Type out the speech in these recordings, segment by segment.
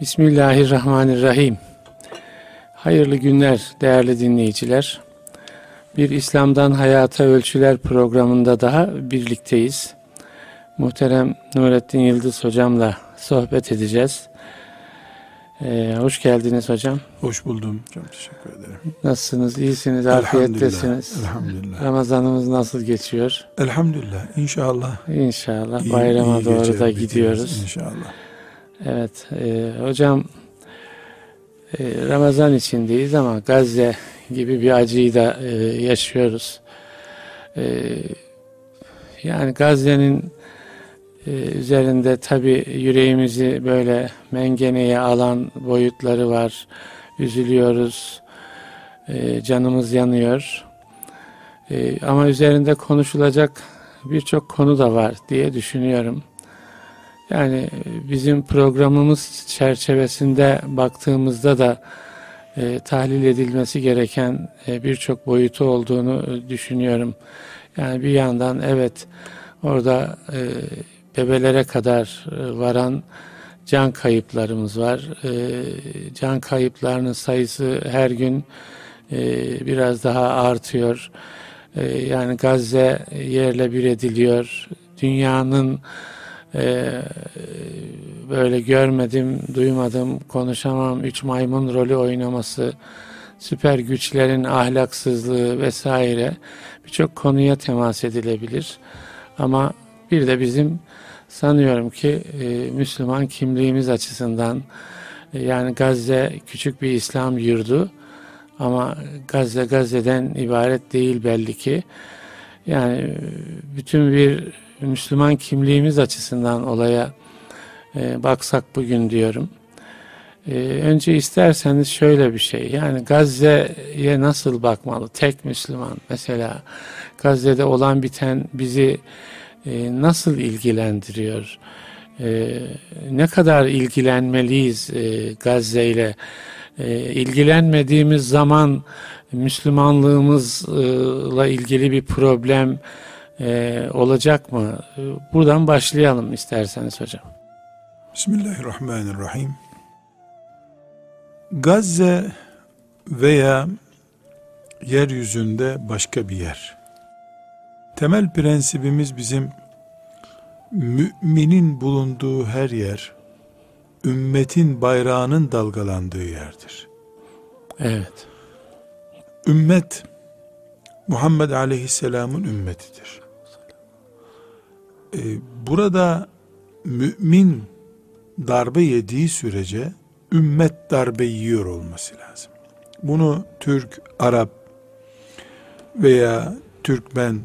Bismillahirrahmanirrahim. Hayırlı günler değerli dinleyiciler. Bir İslam'dan Hayata Ölçüler programında daha birlikteyiz. Muhterem Nurettin Yıldız hocamla sohbet edeceğiz. Ee, hoş geldiniz hocam. Hoş buldum. Çok teşekkür ederim. Nasılsınız? İyisiniz, afiyettesiniz. Elhamdülillah. Ramazanımız nasıl geçiyor? Elhamdülillah. İnşallah. İnşallah iyi- bayrama iyi doğru da gidiyoruz. İnşallah. Evet, e, hocam e, Ramazan içindeyiz ama Gazze gibi bir acıyı da e, yaşıyoruz. E, yani Gazze'nin e, üzerinde tabi yüreğimizi böyle mengeneye alan boyutları var. Üzülüyoruz, e, canımız yanıyor. E, ama üzerinde konuşulacak birçok konu da var diye düşünüyorum. Yani e, bizim programımız çerçevesinde baktığımızda da e, tahlil edilmesi gereken e, birçok boyutu olduğunu e, düşünüyorum. Yani bir yandan evet orada e, bebelere kadar e, varan can kayıplarımız var. E, can kayıplarının sayısı her gün e, biraz daha artıyor. E, yani Gazze yerle bir ediliyor. Dünyanın ee, böyle görmedim, duymadım, konuşamam, üç maymun rolü oynaması, süper güçlerin ahlaksızlığı vesaire birçok konuya temas edilebilir. Ama bir de bizim sanıyorum ki e, Müslüman kimliğimiz açısından e, yani Gazze küçük bir İslam yurdu ama Gazze Gazze'den ibaret değil belli ki. Yani e, bütün bir Müslüman kimliğimiz açısından olaya e, baksak bugün diyorum. E, önce isterseniz şöyle bir şey. Yani Gazze'ye nasıl bakmalı? Tek Müslüman mesela Gazze'de olan biten bizi e, nasıl ilgilendiriyor? E, ne kadar ilgilenmeliyiz e, Gazze ile? E, ilgilenmediğimiz zaman Müslümanlığımızla ilgili bir problem e, olacak mı? E, Buradan başlayalım isterseniz hocam. Bismillahirrahmanirrahim. Gazze veya yeryüzünde başka bir yer. Temel prensibimiz bizim müminin bulunduğu her yer ümmetin bayrağının dalgalandığı yerdir. Evet. Ümmet Muhammed Aleyhisselam'ın ümmetidir. Ee, burada mümin darbe yediği sürece ümmet darbe yiyor olması lazım. Bunu Türk, Arap veya Türkmen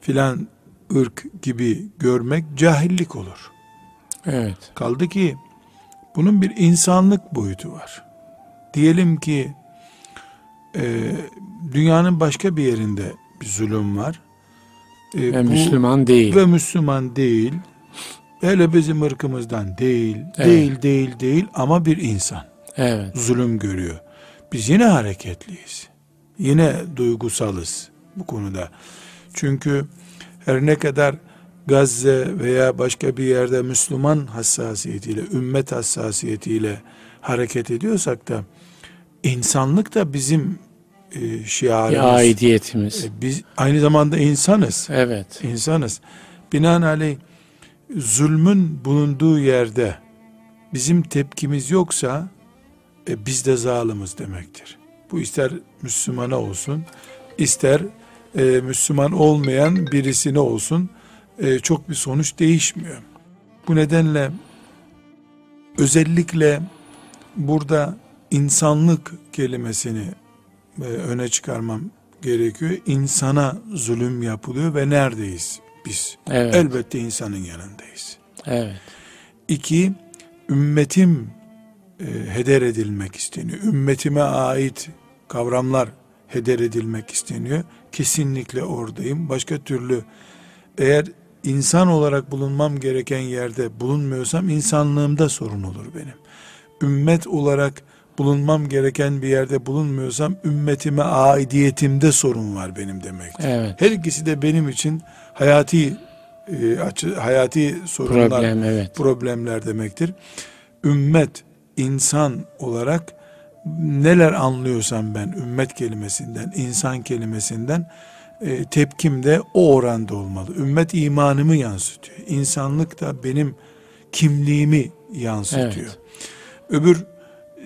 filan ırk gibi görmek cahillik olur. Evet. Kaldı ki bunun bir insanlık boyutu var. Diyelim ki e, dünyanın başka bir yerinde bir zulüm var. E, Ve bu- Müslüman değil. ve Müslüman değil. Hele bizim ırkımızdan değil, Evet. değil, değil, değil ama bir insan Evet. zulüm görüyor. Biz yine hareketliyiz. Yine duygusalız bu konuda. Çünkü her ne kadar Gazze veya başka bir yerde Müslüman hassasiyetiyle, ümmet hassasiyetiyle hareket ediyorsak da insanlık da bizim e, şiarımız. Bir aidiyetimiz. E, biz aynı zamanda insanız. Evet. İnsanız. Binaenaleyh zulmün bulunduğu yerde bizim tepkimiz yoksa e, biz de zalimiz demektir. Bu ister Müslümana olsun, ister e, Müslüman olmayan birisine olsun e, çok bir sonuç değişmiyor. Bu nedenle özellikle burada insanlık kelimesini öne çıkarmam gerekiyor. İnsana zulüm yapılıyor ve neredeyiz biz? Evet. Elbette insanın yanındayız. Evet. İki, ümmetim e, heder edilmek isteniyor. Ümmetime ait kavramlar heder edilmek isteniyor. Kesinlikle oradayım. Başka türlü eğer insan olarak bulunmam gereken yerde bulunmuyorsam insanlığımda sorun olur benim. Ümmet olarak bulunmam gereken bir yerde bulunmuyorsam ümmetime aidiyetimde sorun var benim demektir. Evet. Her ikisi de benim için hayati e, açı, hayati sorunlar, Problem evet. problemler demektir. Ümmet insan olarak neler anlıyorsam ben ümmet kelimesinden, insan kelimesinden e, tepkim de o oranda olmalı. Ümmet imanımı yansıtıyor. İnsanlık da benim kimliğimi yansıtıyor. Evet. Öbür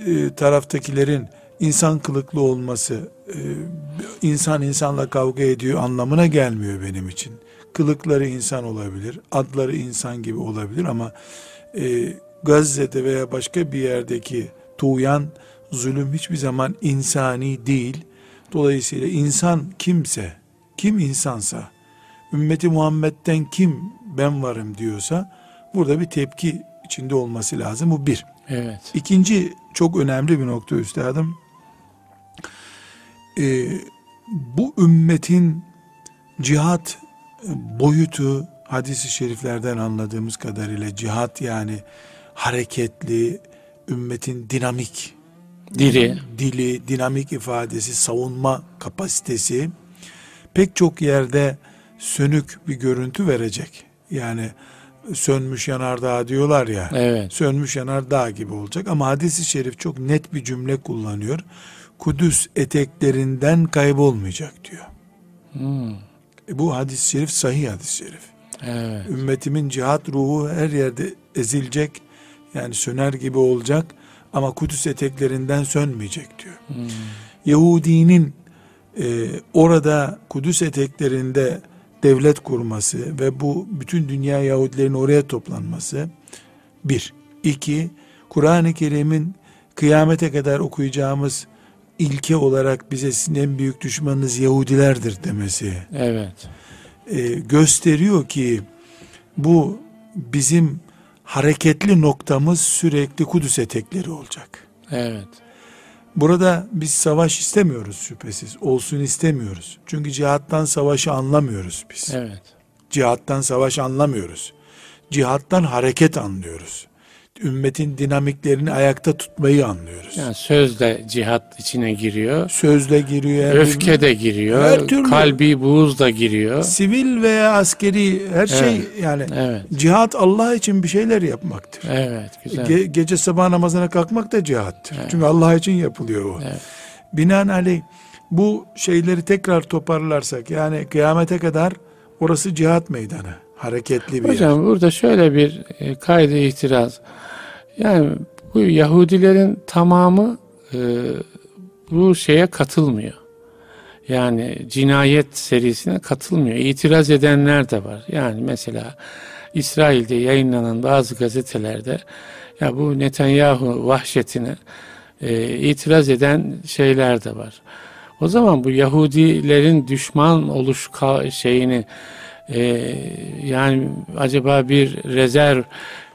e, taraftakilerin insan kılıklı olması, e, insan insanla kavga ediyor anlamına gelmiyor benim için. Kılıkları insan olabilir, adları insan gibi olabilir ama e, Gazze'de veya başka bir yerdeki tuğyan, zulüm hiçbir zaman insani değil. Dolayısıyla insan kimse, kim insansa, ümmeti Muhammed'den kim ben varım diyorsa, burada bir tepki içinde olması lazım. Bu bir. Evet. İkinci çok önemli bir nokta üstadım. Ee, bu ümmetin cihat boyutu hadisi şeriflerden anladığımız kadarıyla cihat yani hareketli, ümmetin dinamik dili, dili, dinamik ifadesi, savunma kapasitesi pek çok yerde sönük bir görüntü verecek. Yani sönmüş yanardağ diyorlar ya. Evet. Sönmüş yanardağ gibi olacak ama hadisi şerif çok net bir cümle kullanıyor. Kudüs eteklerinden kaybolmayacak diyor. Hmm. E bu hadis-i şerif sahih hadis-i şerif. Evet. Ümmetimin cihat ruhu her yerde ezilecek. Yani söner gibi olacak ama Kudüs eteklerinden sönmeyecek diyor. Hmm. Yahudinin e, orada Kudüs eteklerinde devlet kurması ve bu bütün dünya Yahudilerin oraya toplanması bir. iki Kur'an-ı Kerim'in kıyamete kadar okuyacağımız ilke olarak bize sizin en büyük düşmanınız Yahudilerdir demesi. Evet. E, gösteriyor ki bu bizim hareketli noktamız sürekli Kudüs etekleri olacak. Evet. Burada biz savaş istemiyoruz şüphesiz. Olsun istemiyoruz. Çünkü cihattan savaşı anlamıyoruz biz. Evet. Cihattan savaş anlamıyoruz. Cihattan hareket anlıyoruz ümmetin dinamiklerini ayakta tutmayı anlıyoruz. Yani söz de cihat içine giriyor. Sözle giriyor. Öfke de giriyor. Her türlü. Kalbi buğuz da giriyor. Sivil veya askeri her şey yani evet. cihat Allah için bir şeyler yapmaktır. Evet güzel. Ge- gece sabah namazına kalkmak da cihattır. Evet. Çünkü Allah için yapılıyor o. Evet. Binaenaleyh bu şeyleri tekrar toparlarsak yani kıyamete kadar orası cihat meydanı. Hareketli bir Hocam yer. burada şöyle bir e, kaydı itiraz. Yani bu Yahudilerin tamamı e, bu şeye katılmıyor. Yani cinayet serisine katılmıyor. İtiraz edenler de var. Yani mesela İsrail'de yayınlanan bazı gazetelerde ya bu Netanyahu vahşetine e, itiraz eden şeyler de var. O zaman bu Yahudilerin düşman oluş şeyini e, yani acaba bir rezerv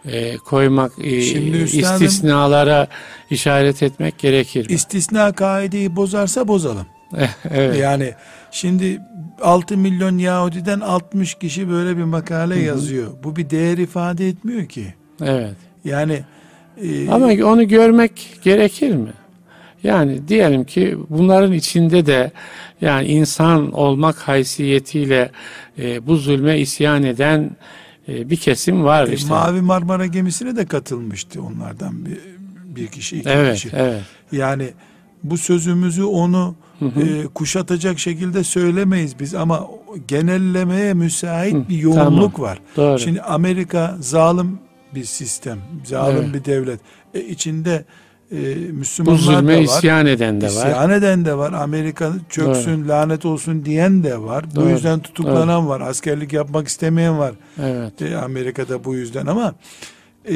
e, koymak, e, Şimdi üstadım, istisnalara işaret etmek gerekir. Mi? İstisna kaideyi bozarsa bozalım. evet. Yani şimdi 6 milyon Yahudiden 60 kişi böyle bir makale Hı-hı. yazıyor. Bu bir değer ifade etmiyor ki. Evet. Yani e, ama onu görmek gerekir mi? Yani diyelim ki bunların içinde de yani insan olmak haysiyetiyle e, bu zulme isyan eden e, bir kesim var e, işte. Mavi Marmara gemisine de katılmıştı onlardan bir, bir kişi, iki evet, kişi. Evet. Yani bu sözümüzü onu hı hı. E, kuşatacak şekilde söylemeyiz biz ama genellemeye müsait hı, bir yoğunluk tamam, var. Doğru. Şimdi Amerika zalim bir sistem, zalim evet. bir devlet. E, içinde e, Müslümanlar Bu zulme da var. isyan eden de var. İsyan eden de var. Amerika çöksün, Doğru. lanet olsun diyen de var. Doğru. Bu yüzden tutuklanan Doğru. var. Askerlik yapmak istemeyen var. Evet. E, Amerika'da bu yüzden ama e,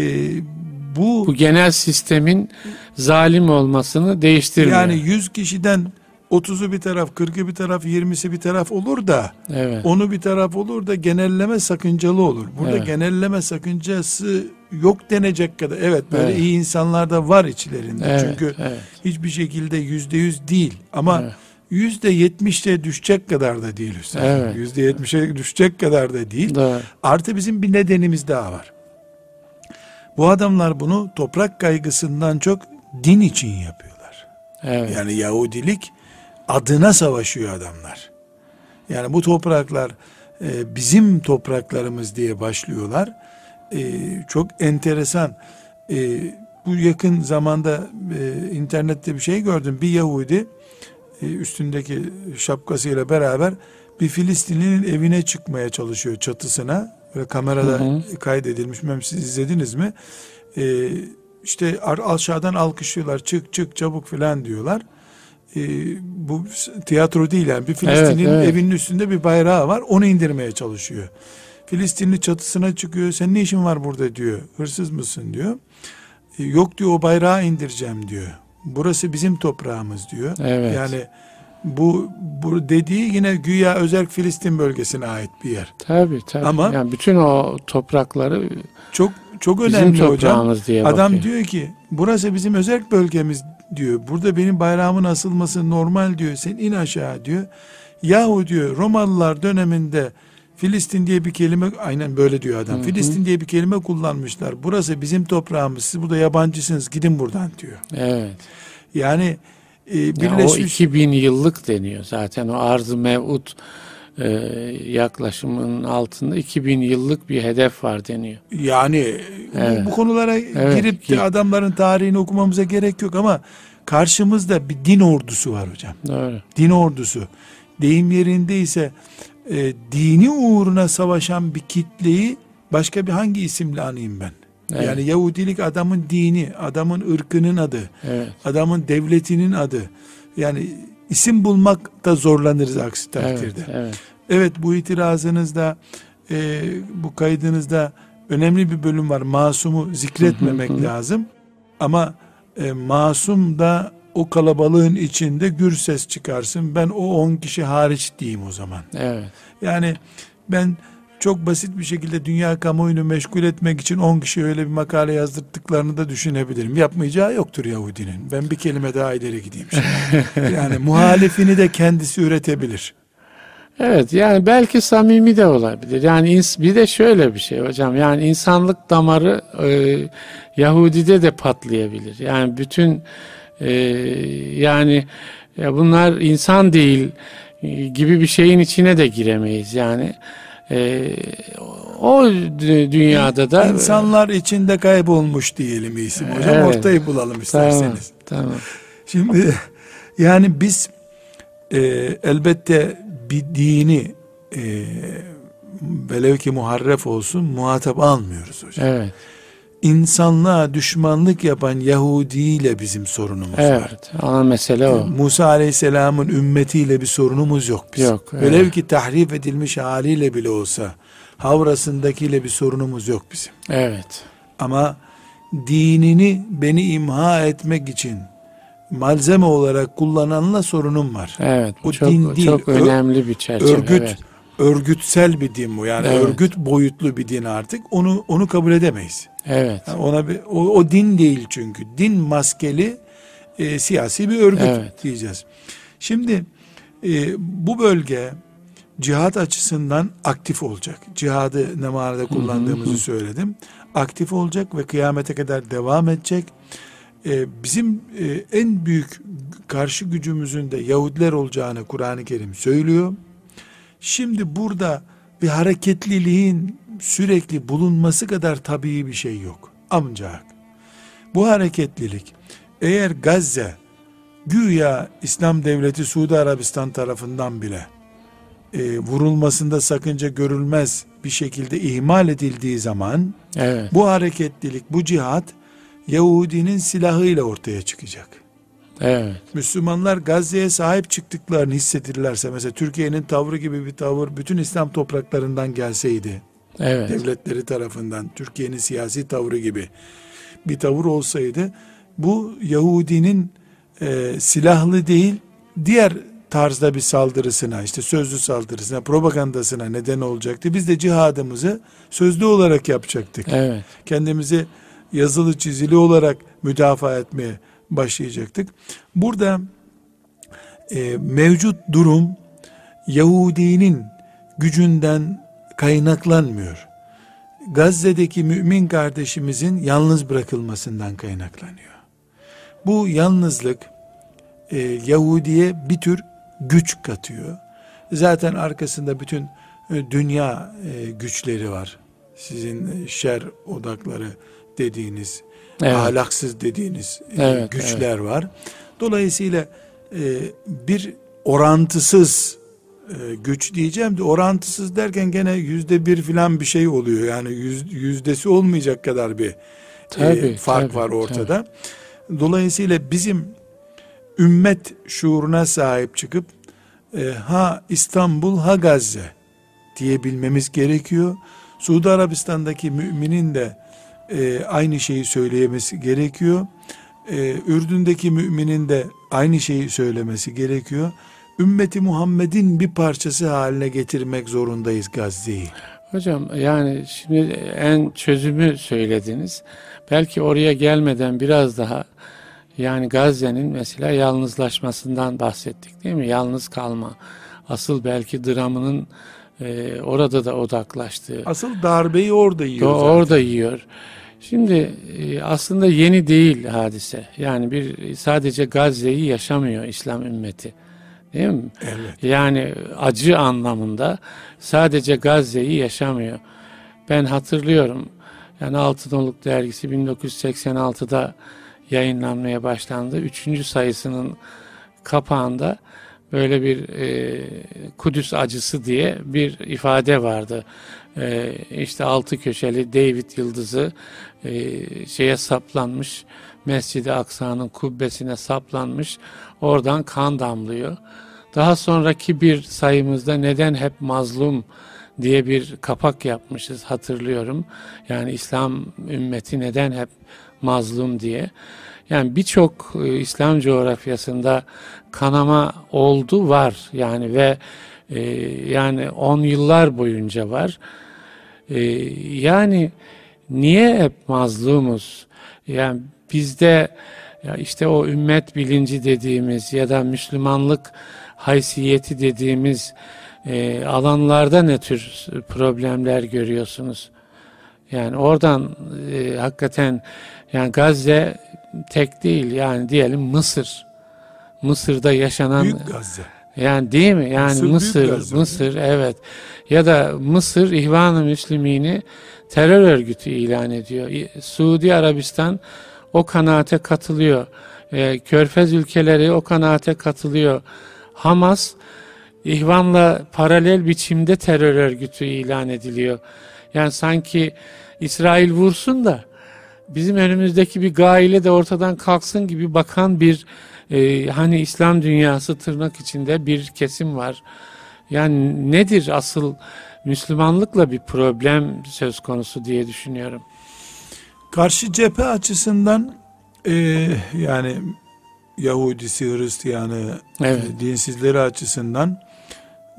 bu bu genel sistemin zalim olmasını değiştirmiyor. Yani 100 kişiden 30'u bir taraf, 40'ı bir taraf, 20'si bir taraf olur da evet. onu bir taraf olur da genelleme sakıncalı olur. Burada evet. genelleme sakıncası yok denecek kadar. Evet böyle evet. iyi insanlar da var içlerinde. Evet, Çünkü evet. hiçbir şekilde yüzde yüz değil. Ama yüzde evet. yetmişte düşecek kadar da değil üstelik. Yüzde evet. yetmişe düşecek kadar da değil. Doğru. Artı bizim bir nedenimiz daha var. Bu adamlar bunu toprak kaygısından çok din için yapıyorlar. Evet. Yani Yahudilik adına savaşıyor adamlar. Yani bu topraklar e, bizim topraklarımız diye başlıyorlar. E, çok enteresan. E, bu yakın zamanda e, internette bir şey gördüm. Bir Yahudi e, üstündeki şapkasıyla beraber bir Filistinlinin evine çıkmaya çalışıyor çatısına. Böyle kamerada hı hı. kaydedilmiş. Bilmem siz izlediniz mi? E, işte aşağıdan alkışlıyorlar. Çık çık çabuk filan diyorlar. E, bu tiyatro değil yani. Bir Filistin'in evet, evet. evinin üstünde bir bayrağı var. Onu indirmeye çalışıyor. Filistinli çatısına çıkıyor. Sen ne işin var burada diyor. Hırsız mısın diyor. E, yok diyor o bayrağı indireceğim diyor. Burası bizim toprağımız diyor. Evet. Yani bu, bu dediği yine güya özel Filistin bölgesine ait bir yer. Tabii tabii. Ama yani bütün o toprakları çok çok önemli bizim hocam. Diye Adam bakıyor. diyor ki burası bizim özel bölgemiz diyor. Burada benim bayramın asılması normal diyor. Sen in aşağı diyor. Yahu diyor Romalılar döneminde Filistin diye bir kelime aynen böyle diyor adam. Hı hı. Filistin diye bir kelime kullanmışlar. Burası bizim toprağımız. Siz burada yabancısınız. Gidin buradan diyor. Evet. Yani e, birleşmiş. Ya o 2000 yıllık deniyor zaten o arz-ı mev'ud e, yaklaşımın altında 2000 yıllık bir hedef var deniyor. Yani evet. bu, bu konulara evet. girip de adamların tarihini okumamıza gerek yok ama karşımızda bir din ordusu var hocam. Doğru. Din ordusu. Deyim yerindeyse e, dini uğruna savaşan bir kitleyi başka bir hangi isimle anayım ben? Evet. Yani Yahudilik adamın dini, adamın ırkının adı, evet. adamın devletinin adı. Yani isim bulmakta zorlanırız aksi takdirde. Evet, evet. evet bu itirazınızda, e, bu kaydınızda önemli bir bölüm var. Masumu zikretmemek lazım. Ama e, masum da o kalabalığın içinde gür ses çıkarsın. Ben o on kişi hariç diyeyim o zaman. Evet. Yani ben çok basit bir şekilde dünya kamuoyunu meşgul etmek için 10 kişi öyle bir makale yazdırdıklarını da düşünebilirim. Yapmayacağı yoktur Yahudinin. Ben bir kelime daha ileri gideyim şimdi. yani muhalefini de kendisi üretebilir. Evet yani belki samimi de olabilir. Yani bir de şöyle bir şey hocam. Yani insanlık damarı e, Yahudide de patlayabilir. Yani bütün e, yani ya bunlar insan değil e, gibi bir şeyin içine de giremeyiz yani. E, o dünyada da insanlar içinde kaybolmuş diyelim isim hocam. Evet, Ortayı bulalım isterseniz. Tamam. tamam. Şimdi yani biz e, elbette bir dini e, velev ki muharref olsun muhatap almıyoruz hocam. Evet insanlığa düşmanlık yapan Yahudi ile bizim sorunumuz evet, var. Evet, ana mesele o. Musa Aleyhisselam'ın ümmetiyle bir sorunumuz yok bizim. Yok. Evet. Velev ki tahrif edilmiş haliyle bile olsa havrasındakiyle bir sorunumuz yok bizim. Evet. Ama dinini beni imha etmek için malzeme olarak kullananla sorunum var. Evet. Bu çok, din değil. Çok önemli bir çerçeve. Örgüt, evet. Örgütsel bir din bu. Yani evet. örgüt boyutlu bir din artık. Onu onu kabul edemeyiz. Evet. Yani ona bir, o, o din değil çünkü. Din maskeli e, siyasi bir örgüt evet. diyeceğiz. Şimdi e, bu bölge cihat açısından aktif olacak. Cihadı ne manada kullandığımızı hı hı. söyledim. Aktif olacak ve kıyamete kadar devam edecek. Ee, bizim e, en büyük karşı gücümüzün de Yahudiler olacağını Kur'an-ı Kerim söylüyor. Şimdi burada bir hareketliliğin sürekli bulunması kadar tabii bir şey yok. Ancak bu hareketlilik eğer Gazze güya İslam Devleti Suudi Arabistan tarafından bile e, vurulmasında sakınca görülmez bir şekilde ihmal edildiği zaman evet. bu hareketlilik, bu cihat Yahudinin silahıyla ortaya çıkacak. Evet. Müslümanlar Gazze'ye sahip çıktıklarını hissedirlerse mesela Türkiye'nin tavrı gibi bir tavır bütün İslam topraklarından gelseydi evet. devletleri tarafından Türkiye'nin siyasi tavrı gibi bir tavır olsaydı bu Yahudinin e, silahlı değil diğer tarzda bir saldırısına işte sözlü saldırısına propagandasına neden olacaktı. Biz de cihadımızı sözlü olarak yapacaktık. Evet. Kendimizi yazılı çizili olarak müdafaa etmeye başlayacaktık. Burada e, mevcut durum Yahudinin gücünden kaynaklanmıyor. Gazze'deki mümin kardeşimizin yalnız bırakılmasından kaynaklanıyor. Bu yalnızlık e, Yahudi'ye bir tür güç katıyor. Zaten arkasında bütün e, dünya e, güçleri var. sizin şer odakları dediğiniz, Evet. ahlaksız dediğiniz e, Evet, güçler var. Dolayısıyla e, bir orantısız e, güç diyeceğim de orantısız derken gene yüzde bir filan bir şey oluyor. Yani yüz, yüzdesi olmayacak kadar bir e, Tabii, fark tabii, var ortada. Dolayısıyla bizim ümmet şuuruna sahip çıkıp e, ha İstanbul ha Gazze diyebilmemiz gerekiyor. Suudi Arabistan'daki müminin de e, aynı şeyi söyleyemesi gerekiyor. E, Ürdün'deki müminin de aynı şeyi söylemesi gerekiyor. Ümmeti Muhammed'in bir parçası haline getirmek zorundayız Gazze'yi. Hocam yani şimdi en çözümü söylediniz. Belki oraya gelmeden biraz daha yani Gazze'nin mesela yalnızlaşmasından bahsettik değil mi? Yalnız kalma. Asıl belki dramının e, orada da odaklaştığı. Asıl darbeyi orada yiyor. O, zaten. orada yiyor. Şimdi e, aslında yeni değil hadise. Yani bir sadece Gazze'yi yaşamıyor İslam ümmeti. Değil mi? Evet. Yani acı anlamında sadece Gazze'yi yaşamıyor. Ben hatırlıyorum. Yani Altınoluk dergisi 1986'da yayınlanmaya başlandı. Üçüncü sayısının kapağında böyle bir e, Kudüs acısı diye bir ifade vardı. E, işte altı köşeli David yıldızı e, şeye saplanmış. Mescid-i Aksa'nın kubbesine saplanmış. Oradan kan damlıyor. Daha sonraki bir sayımızda neden hep mazlum diye bir kapak yapmışız hatırlıyorum. Yani İslam ümmeti neden hep mazlum diye. Yani birçok e, İslam coğrafyasında kanama oldu var yani ve e, yani on yıllar boyunca var. E, yani niye hep mazlumuz? Yani bizde ya işte o ümmet bilinci dediğimiz ya da Müslümanlık haysiyeti dediğimiz e, alanlarda ne tür problemler görüyorsunuz? Yani oradan e, hakikaten yani Gazze tek değil yani diyelim Mısır. Mısır'da yaşanan Büyük Gazze. yani değil mi? Yani Mısır Mısır, Gazze. Mısır, evet. Ya da Mısır İhvan-ı Müslümini terör örgütü ilan ediyor. Suudi Arabistan o kanaate katılıyor. Ee, Körfez ülkeleri o kanaate katılıyor. Hamas İhvan'la paralel biçimde terör örgütü ilan ediliyor. Yani sanki İsrail vursun da bizim önümüzdeki bir gaile de ortadan kalksın gibi bakan bir e, hani İslam dünyası tırnak içinde bir kesim var. Yani nedir asıl Müslümanlıkla bir problem söz konusu diye düşünüyorum. Karşı cephe açısından e, yani Yahudisi, Hristiyanı, Evet. e, dinsizleri açısından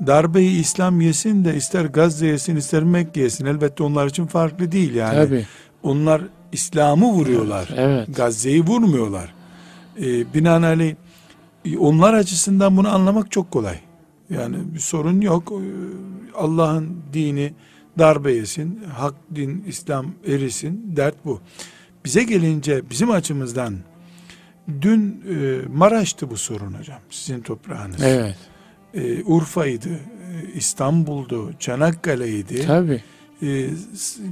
darbeyi İslam yesin de ister Gazze yesin ister Mekke yesin elbette onlar için farklı değil yani. Tabii. Onlar İslam'ı vuruyorlar. Evet. Gazze'yi vurmuyorlar. E, binaenaleyh e, onlar açısından bunu anlamak çok kolay. Yani bir sorun yok. E, Allah'ın dini darbe yesin, hak din, İslam erisin, dert bu. Bize gelince bizim açımızdan dün e, Maraş'tı bu sorun hocam, sizin toprağınız. Evet. E, Urfa'ydı, e, İstanbul'du, Çanakkale'ydi. Tabii. E,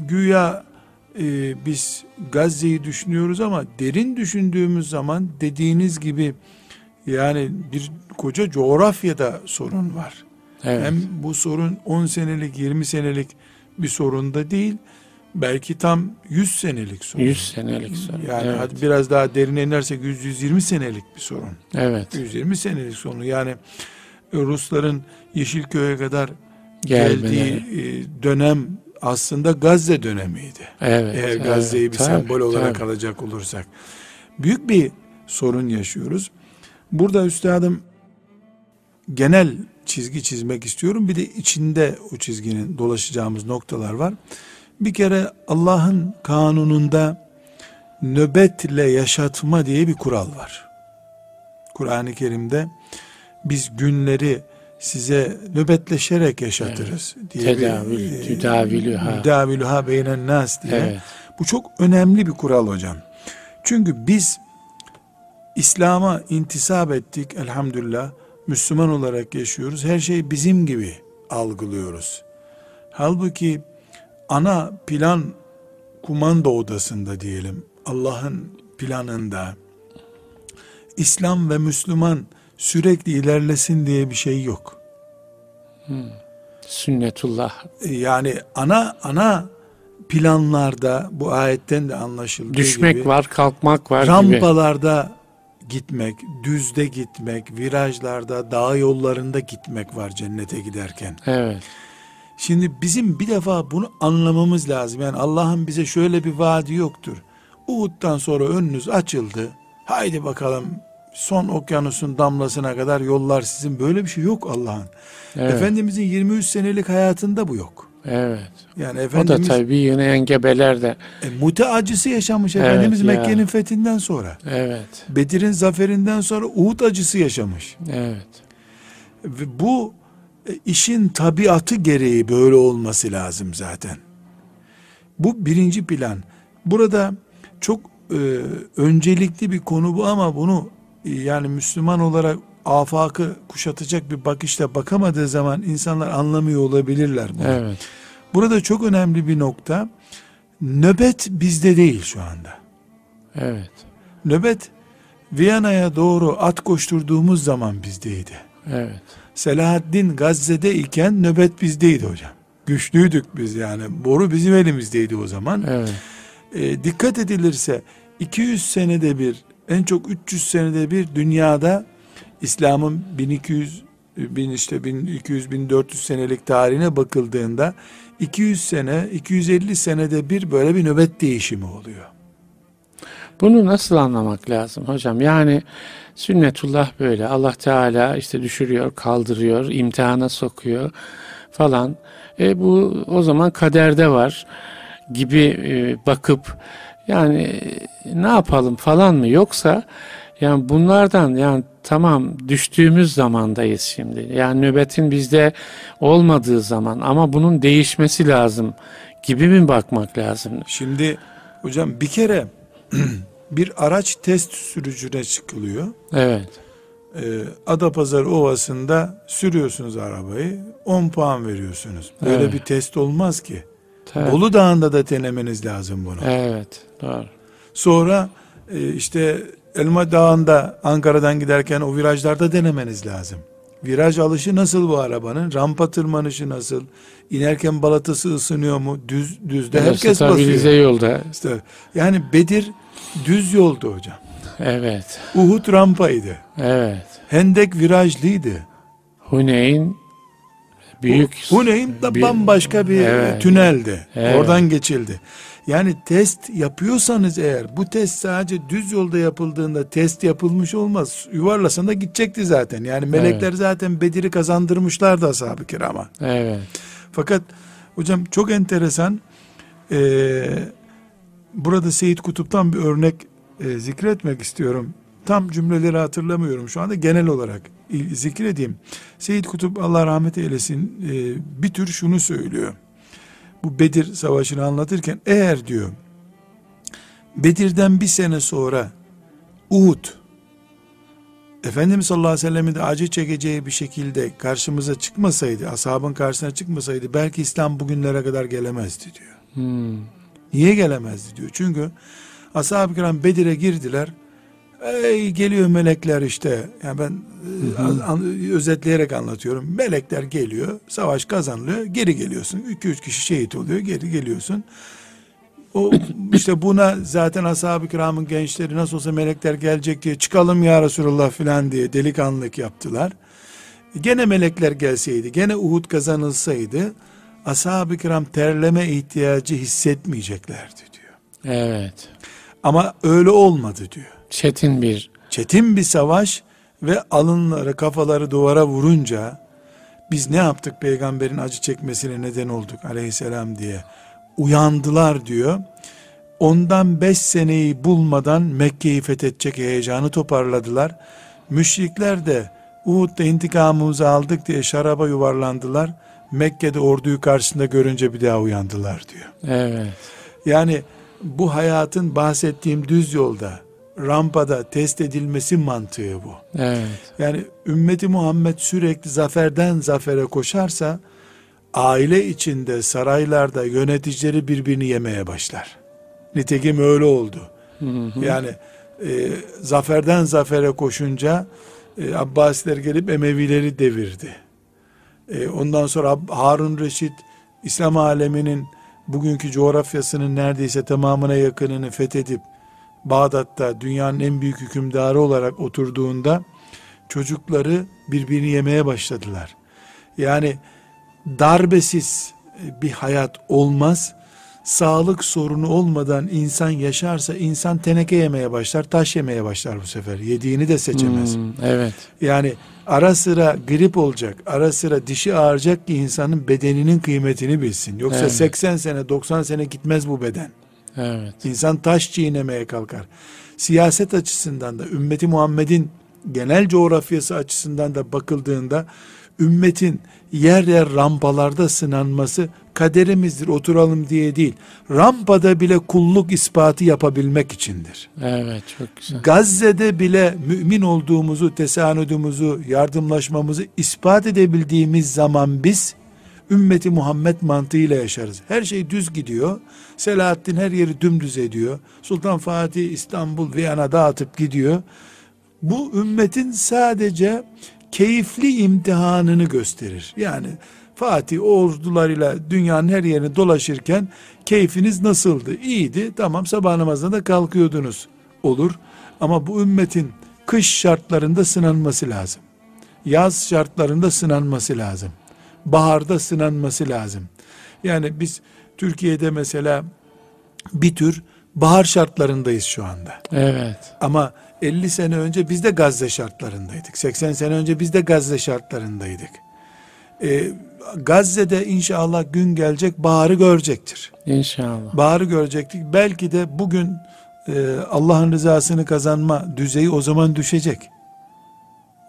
güya e, biz Gazze'yi düşünüyoruz ama derin düşündüğümüz zaman dediğiniz gibi yani bir koca coğrafyada sorun var. Evet. Hem bu sorun 10 senelik 20 senelik bir sorun da değil belki tam 100 senelik sorun. 100 senelik sorun. Yani evet. hadi biraz daha derine inersek 100-120 senelik bir sorun. evet. 120 senelik sorun. Yani e, Rusların Yeşilköy'e kadar Gelmeleri. geldiği e, dönem aslında Gazze dönemiydi. Evet. Eğer evet. Gazze'yi bir Tabii, sembol olarak tabii. alacak olursak. Büyük bir sorun yaşıyoruz. Burada üstadım genel çizgi çizmek istiyorum. Bir de içinde o çizginin dolaşacağımız noktalar var. Bir kere Allah'ın kanununda nöbetle yaşatma diye bir kural var. Kur'an-ı Kerim'de biz günleri size nöbetleşerek yaşatırız diye Tedavül, bir e, tüdavilüha. müdavilüha beynen nas diye. Evet. Bu çok önemli bir kural hocam. Çünkü biz İslam'a intisap ettik elhamdülillah. Müslüman olarak yaşıyoruz. Her şey bizim gibi algılıyoruz. Halbuki ana plan kumanda odasında diyelim Allah'ın planında İslam ve Müslüman sürekli ilerlesin diye bir şey yok. Sünnetullah. E, Yani ana ana planlarda bu ayetten de anlaşıldığı Düşmek gibi var, kalkmak var gibi. rampalarda gitmek, düzde gitmek, virajlarda, dağ yollarında gitmek var cennete giderken. Evet. Şimdi bizim bir defa bunu anlamamız lazım. Yani Allah'ın bize şöyle bir vaadi yoktur. Uhud'dan sonra önünüz açıldı. Haydi bakalım son okyanusun damlasına kadar yollar sizin. Böyle bir şey yok Allah'ın. Evet. Efendimizin 23 senelik hayatında bu yok. Evet. Yani O da Efendimiz tabii yine engebeler de. e, mute acısı yaşamış Evet Efendimiz ya. Mekke'nin fethinden sonra. Evet. Bedir'in zaferinden sonra Uhud acısı yaşamış. Evet. Ve bu e, işin tabiatı gereği böyle olması lazım zaten. Bu birinci plan. Burada çok e, öncelikli bir konu bu ama bunu yani Müslüman olarak afakı kuşatacak bir bakışla bakamadığı zaman insanlar anlamıyor olabilirler bunu. Evet. Burada çok önemli bir nokta. Nöbet bizde değil şu anda. Evet. Nöbet Viyana'ya doğru at koşturduğumuz zaman bizdeydi. Evet. Selahaddin Gazze'de iken nöbet bizdeydi hocam. Güçlüydük biz yani. Boru bizim elimizdeydi o zaman. Evet. E, dikkat edilirse 200 senede bir, en çok 300 senede bir dünyada İslam'ın 1200 bin işte 1200 1400 senelik tarihine bakıldığında 200 sene, 250 senede bir böyle bir nöbet değişimi oluyor. Bunu nasıl anlamak lazım hocam? Yani sünnetullah böyle. Allah Teala işte düşürüyor, kaldırıyor, imtihana sokuyor falan. E bu o zaman kaderde var gibi e, bakıp yani ne yapalım falan mı yoksa yani bunlardan yani tamam düştüğümüz zamandayız şimdi. Yani nöbetin bizde olmadığı zaman ama bunun değişmesi lazım gibi mi bakmak lazım? Şimdi hocam bir kere bir araç test sürücüne çıkılıyor. Evet. Ee, Adapazarı Ovası'nda sürüyorsunuz arabayı 10 puan veriyorsunuz. Böyle Evet. bir test olmaz ki. Tabii. Bolu Dağı'nda da denemeniz lazım bunu. Evet, doğru. Sonra e, işte Elma Dağı'nda Ankara'dan giderken o virajlarda denemeniz lazım. Viraj alışı nasıl bu arabanın? Rampa tırmanışı nasıl? İnerken balatası ısınıyor mu? Düz düzde herkes Stabilize basıyor. yolda. İşte, yani Bedir düz yoldu hocam. Evet, Uhud rampaydı. evet. Hendek virajlıydı. Huneyn büyük Huneyn da bir- bambaşka bir Evet. tüneldi. Evet. Oradan geçildi. Yani test yapıyorsanız eğer bu test sadece düz yolda yapıldığında test yapılmış olmaz. Yuvarlasan da gidecekti zaten. Yani melekler zaten Bedir'i kazandırmışlardı ashab-ı kirama. Evet, Fakat hocam çok enteresan eee, burada Seyit Kutup'tan bir örnek e, zikretmek istiyorum. Tam cümleleri hatırlamıyorum şu anda genel olarak zikredeyim. Seyit Kutup Allah rahmet eylesin e, bir tür şunu söylüyor. Bu Bedir savaşını anlatırken eğer diyor Bedir'den bir sene sonra Uhud Efendimiz sallallahu aleyhi ve sellem'in de acı çekeceği bir şekilde karşımıza çıkmasaydı, ashabın karşısına çıkmasaydı belki İslam bugünlere kadar gelemezdi diyor. hmm, Niye gelemezdi diyor. Çünkü ashab-ı kiram Bedir'e girdiler. Ey geliyor melekler işte. Yani ben e, an- an- özetleyerek anlatıyorum. Melekler geliyor, savaş kazanılıyor, geri geliyorsun. 2-3 kişi şehit oluyor, geri geliyorsun. O işte buna zaten ashab-ı kiramın gençleri nasıl olsa melekler gelecek diye çıkalım ya Resulallah filan diye delikanlılık yaptılar. Gene melekler gelseydi, gene Uhud kazanılsaydı ashab-ı kiram terleme ihtiyacı hissetmeyeceklerdi diyor. evet. Ama öyle olmadı diyor. Çetin bir, Çetin bir savaş ve alınları kafaları duvara vurunca biz ne yaptık peygamberin acı çekmesine neden olduk aleyhisselam diye uyandılar diyor. Ondan beş seneyi bulmadan Mekke'yi fethedecek heyecanı toparladılar. Müşrikler de Uhud'da intikamımızı aldık diye şaraba yuvarlandılar. Mekke'de orduyu karşısında görünce bir daha uyandılar diyor. evet, Yani bu hayatın bahsettiğim düz yolda, rampada test edilmesi mantığı bu. evet, Yani ümmeti Muhammed sürekli zaferden zafere koşarsa aile içinde saraylarda yöneticileri birbirini yemeye başlar. Nitekim öyle oldu. Hı hı. Yani e, zaferden zafere koşunca e, Abbasiler gelip Emevileri devirdi. E, ondan sonra Harun Reşit İslam aleminin bugünkü coğrafyasının neredeyse tamamına yakınını fethedip Bağdat'ta dünyanın en büyük hükümdarı olarak oturduğunda çocukları birbirini yemeye başladılar. Yani darbesiz bir hayat olmaz sağlık sorunu olmadan insan yaşarsa insan teneke yemeye başlar, taş yemeye başlar bu sefer. Yediğini de seçemez. Hmm, evet. Yani ara sıra grip olacak, ara sıra dişi ağrıyacak ki insanın bedeninin kıymetini bilsin. Yoksa evet. 80 sene, 90 sene gitmez bu beden. Evet. İnsan taş çiğnemeye kalkar. Siyaset açısından da ümmeti Muhammed'in genel coğrafyası açısından da bakıldığında ümmetin yer yer rampalarda sınanması kaderimizdir oturalım diye değil. Rampada bile kulluk ispatı yapabilmek içindir. Evet çok güzel. Gazze'de bile mümin olduğumuzu, tesanüdümüzü, yardımlaşmamızı ispat edebildiğimiz zaman biz ümmeti Muhammed mantığıyla yaşarız. Her şey düz gidiyor. Selahaddin her yeri dümdüz ediyor. Sultan Fatih İstanbul, Viyana dağıtıp gidiyor. Bu ümmetin sadece keyifli imtihanını gösterir. Yani Fatih ordularıyla dünyanın her yerini dolaşırken keyfiniz nasıldı? İyiydi. Tamam sabah namazına da kalkıyordunuz. Olur. Ama bu ümmetin kış şartlarında sınanması lazım. Yaz şartlarında sınanması lazım. Baharda sınanması lazım. Yani biz Türkiye'de mesela bir tür bahar şartlarındayız şu anda. Evet. Ama 50 sene önce biz de Gazze şartlarındaydık. 80 sene önce biz de Gazze şartlarındaydık. Ee, Gazze'de inşallah gün gelecek baharı görecektir. İnşallah. Baharı görecektik. Belki de bugün e, Allah'ın rızasını kazanma düzeyi o zaman düşecek.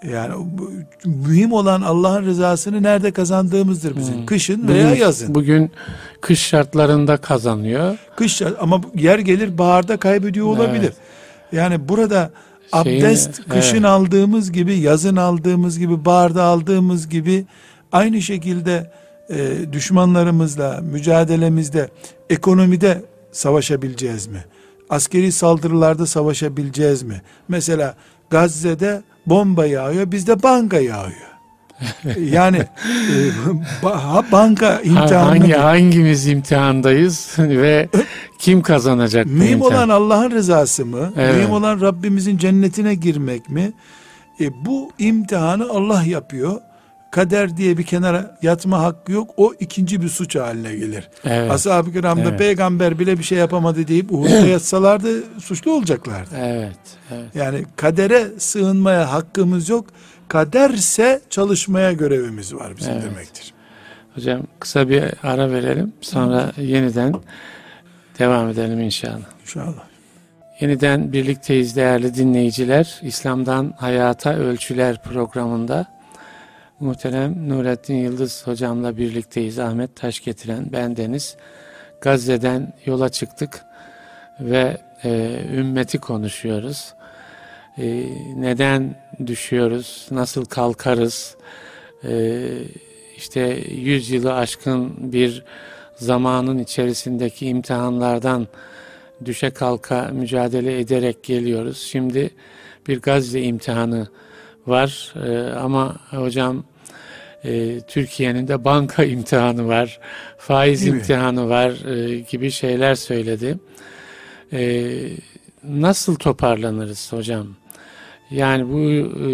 Yani mühim olan Allah'ın rızasını nerede kazandığımızdır bizim. Hmm. Kışın bugün, veya yazın. Bugün kış şartlarında kazanıyor. Kış ama yer gelir baharda kaybediyor olabilir. Evet. Yani burada Şeyini, abdest kışın evet. aldığımız gibi, yazın aldığımız gibi, baharda aldığımız gibi aynı şekilde e, düşmanlarımızla mücadelemizde ekonomide savaşabileceğiz mi? Askeri saldırılarda savaşabileceğiz mi? Mesela Gazze'de bomba yağıyor, bizde banka yağıyor. yani e, banka imtihanı hangi hangimiz imtihandayız ve kim kazanacak mühim olan Allah'ın rızası mı evet. mühim olan Rabbimizin cennetine girmek mi e, bu imtihanı Allah yapıyor kader diye bir kenara yatma hakkı yok. O ikinci bir suç haline gelir. Evet. Ashab-ı kiramda evet. peygamber bile bir şey yapamadı deyip Uhud'da yatsalardı suçlu olacaklardı. Evet, evet. Yani kadere sığınmaya hakkımız yok. Kaderse çalışmaya görevimiz var bizim evet. demektir. Hocam kısa bir ara verelim. Sonra evet. yeniden devam edelim inşallah. İnşallah. Yeniden birlikteyiz değerli dinleyiciler. İslam'dan Hayata Ölçüler programında Muhterem Nurettin Yıldız hocamla birlikteyiz. Ahmet Taş getiren ben Deniz. Gazze'den yola çıktık ve e, ümmeti konuşuyoruz. E, neden düşüyoruz? Nasıl kalkarız? E, işte yüz yılı aşkın bir zamanın içerisindeki imtihanlardan düşe kalka mücadele ederek geliyoruz. Şimdi bir Gazze imtihanı var e, ama hocam e, Türkiye'nin de banka imtihanı var, faiz Değil imtihanı mi? var e, gibi şeyler söyledi. E, nasıl toparlanırız hocam? Yani bu e,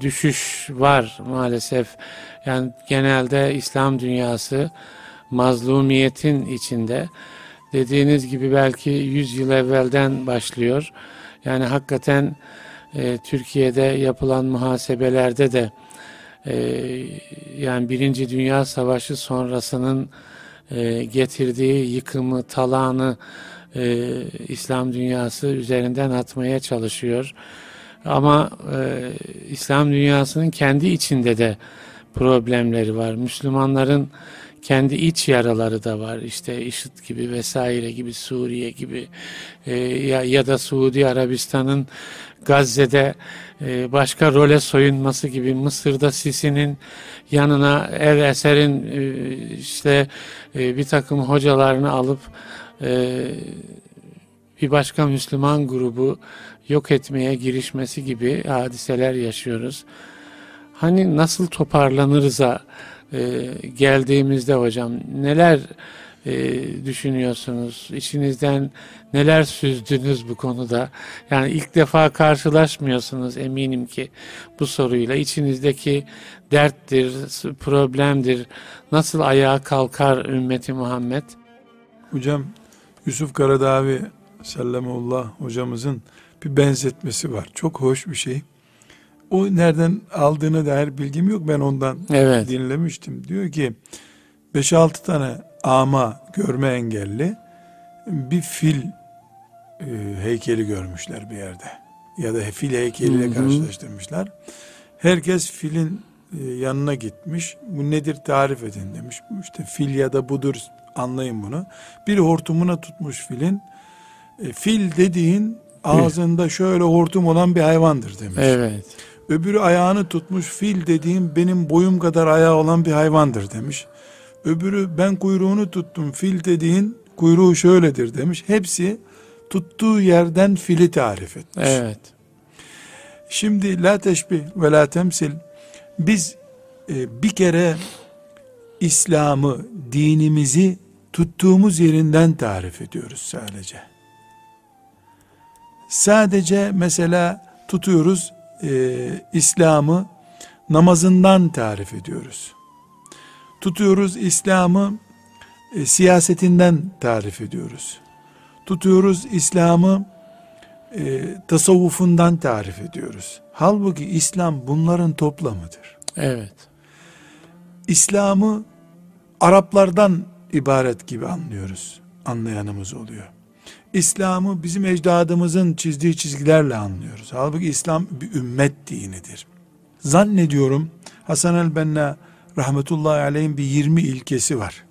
düşüş var maalesef. Yani genelde İslam dünyası mazlumiyetin içinde. Dediğiniz gibi belki 100 yıl evvelden başlıyor. Yani hakikaten e, Türkiye'de yapılan muhasebelerde de e, yani Birinci Dünya Savaşı sonrasının e, getirdiği yıkımı, talanı e, İslam dünyası üzerinden atmaya çalışıyor. Ama e, İslam dünyasının kendi içinde de problemleri var. Müslümanların kendi iç yaraları da var. İşte IŞİD gibi vesaire gibi Suriye gibi e, ya, ya da Suudi Arabistan'ın Gazze'de e, başka role soyunması gibi Mısır'da Sisi'nin yanına El Eser'in e, işte e, bir takım hocalarını alıp bir başka Müslüman grubu yok etmeye girişmesi gibi hadiseler yaşıyoruz. Hani nasıl toparlanırıza e, geldiğimizde hocam neler e, düşünüyorsunuz? İçinizden neler süzdünüz bu konuda? Yani ilk defa karşılaşmıyorsunuz eminim ki bu soruyla. İçinizdeki derttir, problemdir. Nasıl ayağa kalkar ümmeti Muhammed? Hocam Yusuf Karadavi Sellemullah hocamızın bir benzetmesi var. Çok hoş bir şey. O nereden aldığına dair bilgim yok. Ben ondan evet. dinlemiştim. Diyor ki 5-6 tane ama görme engelli bir fil e, heykeli görmüşler bir yerde. Ya da fil heykeliyle hı hı. karşılaştırmışlar. Herkes filin e, yanına gitmiş. Bu nedir tarif edin demiş. İşte fil ya da budur anlayın bunu. Bir hortumuna tutmuş filin. E, fil dediğin ağzında şöyle hortum olan bir hayvandır demiş. Evet. Öbürü ayağını tutmuş fil dediğim benim boyum kadar ayağı olan bir hayvandır demiş. Öbürü ben kuyruğunu tuttum fil dediğin kuyruğu şöyledir demiş. Hepsi tuttuğu yerden fili tarif etmiş. Evet. Şimdi la teşbih ve la temsil biz e, bir kere İslam'ı, dinimizi tuttuğumuz yerinden tarif ediyoruz sadece. Sadece mesela tutuyoruz e, İslam'ı namazından tarif ediyoruz. Tutuyoruz İslam'ı e, siyasetinden tarif ediyoruz. Tutuyoruz İslam'ı e, tasavvufundan tarif ediyoruz. Halbuki İslam bunların toplamıdır. Evet. İslam'ı Araplardan ibaret gibi anlıyoruz. Anlayanımız oluyor. İslam'ı bizim ecdadımızın çizdiği çizgilerle anlıyoruz. Halbuki İslam bir ümmet dinidir. Zannediyorum Hasan el-Benna rahmetullahi aleyhin bir 20 ilkesi var.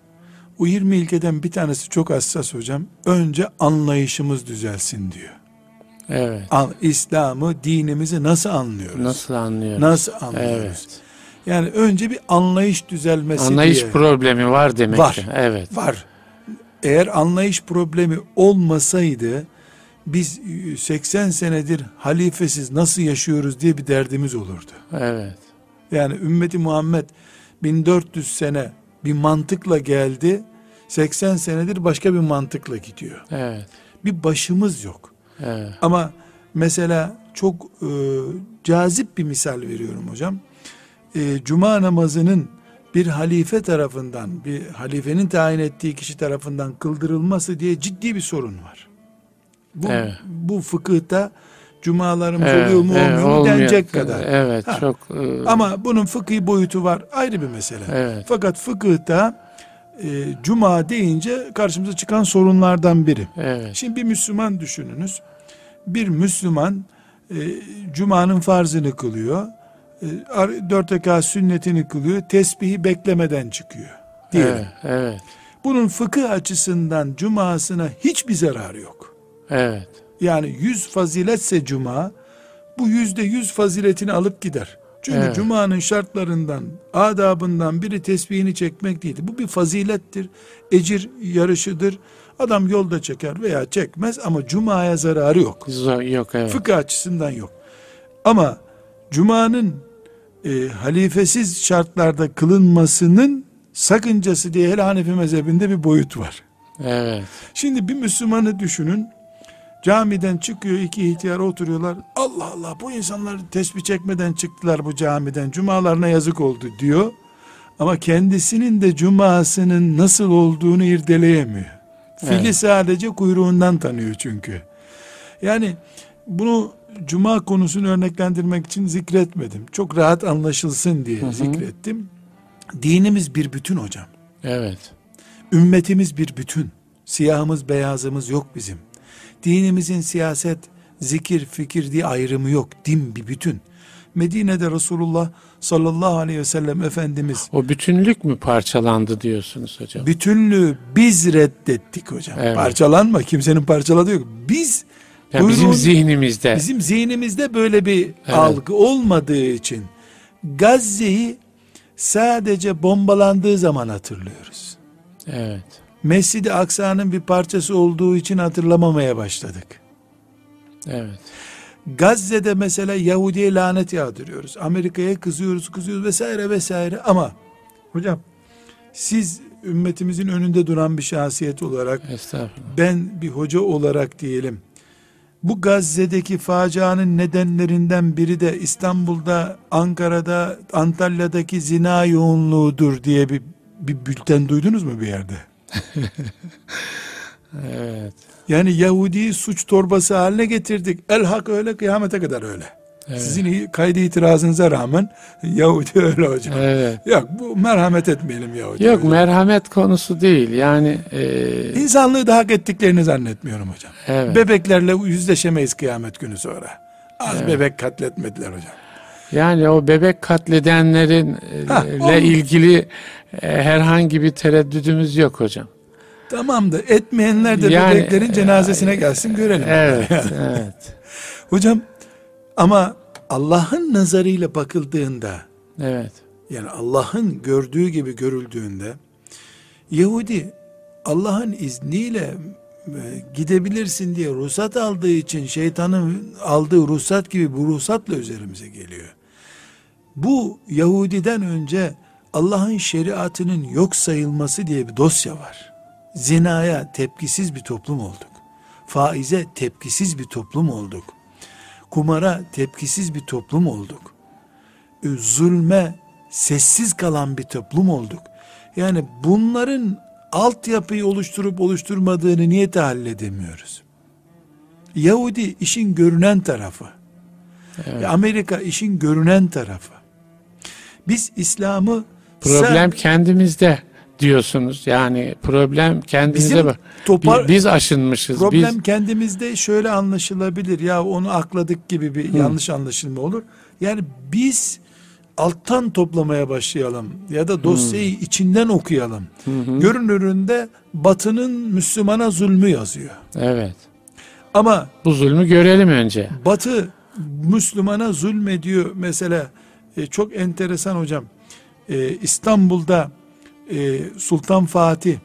O 20 ilkeden bir tanesi çok hassas hocam. Önce anlayışımız düzelsin diyor. Evet. İslam'ı, dinimizi nasıl anlıyoruz? Nasıl anlıyoruz? Nasıl anlıyoruz? Evet. Yani önce bir anlayış düzelmesi Anlayış diye. problemi var demek var, ki. Evet. Var. Eğer anlayış problemi olmasaydı biz 80 senedir halifesiz nasıl yaşıyoruz diye bir derdimiz olurdu. Evet. Yani ümmeti Muhammed 1400 sene bir mantıkla geldi. 80 senedir başka bir mantıkla gidiyor. Evet. Bir başımız yok. Evet. Ama mesela çok e, cazip bir misal veriyorum hocam. E, Cuma namazının bir halife tarafından, bir halifenin tayin ettiği kişi tarafından kıldırılması diye ciddi bir sorun var. Bu, evet. bu fıkıhta cumalarımız evet, oluyor mu olmuyor evet, mu olmuyor. denecek kadar. Evet ha. çok. E... Ama bunun fıkhi boyutu var ayrı bir mesele. Evet. Fakat fıkıhta e, cuma deyince karşımıza çıkan sorunlardan biri. Evet. Şimdi bir Müslüman düşününüz. Bir Müslüman e, cumanın farzını kılıyor. E, dört rekat sünnetini kılıyor. Tesbihi beklemeden çıkıyor. Diyelim. Evet, evet. Bunun fıkıh açısından cumasına hiçbir zararı yok. Evet. Yani yüz faziletse cuma bu yüzde yüz faziletini alıp gider. Çünkü evet. cumanın şartlarından, adabından biri tesbihini çekmek değil. Bu bir fazilettir. Ecir yarışıdır. Adam yolda çeker veya çekmez ama cumaya zararı yok. Yok evet. Fıkıh açısından yok. Ama cumanın e, halifesiz şartlarda kılınmasının sakıncası diye hele Hanefi mezhebinde bir boyut var. Evet. Şimdi bir Müslümanı düşünün. Camiden çıkıyor iki ihtiyar oturuyorlar. Allah Allah bu insanlar tesbih çekmeden çıktılar bu camiden. Cumalarına yazık oldu diyor. Ama kendisinin de cumasının nasıl olduğunu irdeleyemiyor. Fili evet. sadece kuyruğundan tanıyor çünkü. Yani bunu cuma konusunu örneklendirmek için zikretmedim. Çok rahat anlaşılsın diye hı hı. zikrettim. Dinimiz bir bütün hocam. Evet. Ümmetimiz bir bütün. Siyahımız beyazımız yok bizim. Dinimizin siyaset, zikir, fikir diye ayrımı yok. Din bir bütün. Medine'de Resulullah sallallahu aleyhi ve sellem Efendimiz O bütünlük mü parçalandı diyorsunuz hocam? bütünlüğü biz reddettik hocam. Evet. Parçalanma kimsenin parçaladığı yok. Biz Yani bizim buyruğun- zihnimizde. bizim zihnimizde böyle bir algı olmadığı için Gazze'yi sadece bombalandığı zaman hatırlıyoruz. Evet. Mescid-i Aksa'nın bir parçası olduğu için hatırlamamaya başladık. Evet. Gazze'de mesela Yahudi'ye lanet yağdırıyoruz. Amerika'ya kızıyoruz, kızıyoruz vesaire vesaire ama hocam siz ümmetimizin önünde duran bir şahsiyet olarak ben bir hoca olarak diyelim bu Gazze'deki facianın nedenlerinden biri de İstanbul'da, Ankara'da, Antalya'daki zina yoğunluğudur diye bir, bir bülten duydunuz mu bir yerde? Evet. Yani Yahudi'yi suç torbası haline getirdik. El hak öyle kıyamete kadar öyle. Evet. Sizin kaydı itirazınıza rağmen Yahudi öyle hocam. Evet. Yok bu merhamet etmeyelim Yahudi. Yok merhamet konusu değil. Yani e, İnsanlığı da hak ettiklerini zannetmiyorum hocam. evet. Bebeklerle yüzleşemeyiz kıyamet günü sonra. Az bebek katletmediler hocam. Yani o bebek katledenlerin e, ilgili e, herhangi bir tereddüdümüz yok hocam. Tamam da etmeyenler de Yani, bebeklerin cenazesine gelsin görelim. Evet, evet, Hocam ama Allah'ın nazarıyla bakıldığında evet, yani Allah'ın gördüğü gibi görüldüğünde Yahudi Allah'ın izniyle e, gidebilirsin diye ruhsat aldığı için şeytanın aldığı ruhsat gibi bu ruhsatla üzerimize geliyor. Bu Yahudiden önce Allah'ın şeriatının yok sayılması diye bir dosya var. Zinaya tepkisiz bir toplum olduk. Faize tepkisiz bir toplum olduk. Kumara tepkisiz bir toplum olduk. E, Zulme sessiz kalan bir toplum olduk. Yani bunların altyapıyı oluşturup oluşturmadığını niye tahlil edemiyoruz? Yahudi işin görünen tarafı. evet. Amerika işin görünen tarafı. Biz İslam'ı Problem kendimizde diyorsunuz. Yani problem kendimize bak. topar- Biz, aşınmışız. Problem Biz kendimizde şöyle anlaşılabilir. Ya onu akladık gibi bir yanlış anlaşılma olur. Yani biz alttan toplamaya başlayalım ya da dosyayı içinden okuyalım. Görünüründe Batı'nın Müslümana zulmü yazıyor. evet. Ama Bu zulmü görelim önce. Batı Müslümana zulmediyor mesela e, çok enteresan hocam E, İstanbul'da e, Sultan Fatih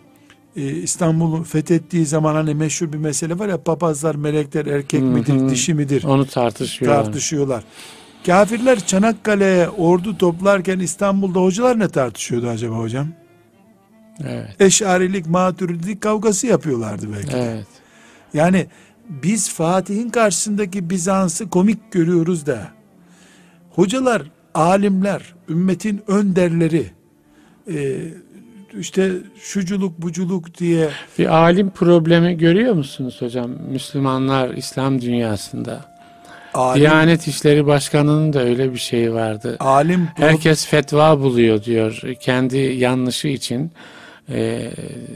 e, İstanbul'u fethettiği zaman hani meşhur bir mesele var ya papazlar melekler erkek Hı midir dişi midir Onu tartışıyorlar. tartışıyorlar. Kafirler Çanakkale'ye ordu toplarken İstanbul'da hocalar ne tartışıyordu acaba hocam? Evet. Eşarilik, maturidilik kavgası yapıyorlardı belki. Evet. Yani biz Fatih'in karşısındaki Bizans'ı komik görüyoruz da hocalar, alimler, ümmetin önderleri e, işte şuculuk buculuk diye Bir alim problemi görüyor musunuz hocam? Müslümanlar İslam dünyasında. alim, Diyanet İşleri Başkanı'nın da öyle bir şeyi vardı. alim Herkes fetva buluyor diyor kendi yanlışı için. Ee,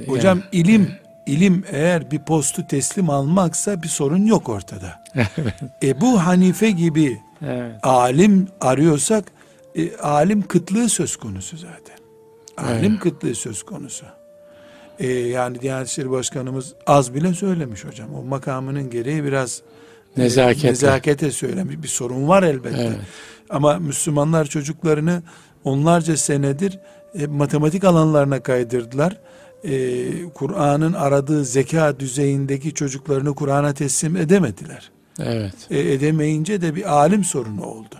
hocam ilim ilim eğer bir postu teslim almaksa bir sorun yok ortada. Ebu Hanife gibi yani- evet. alim arıyorsak e, alim kıtlığı söz konusu zaten. Alim kıtlığı söz konusu. E, yani Diyanet İşleri Başkanımız az bile söylemiş hocam. O makamının gereği biraz e, Nezaketle. nezakete söylemiş. Bir sorun var elbette. Evet. Ama Müslümanlar çocuklarını onlarca senedir e, matematik alanlarına kaydırdılar. E, Kur'an'ın aradığı zeka düzeyindeki çocuklarını Kur'an'a teslim edemediler Evet. e, edemeyince de bir alim sorunu oldu.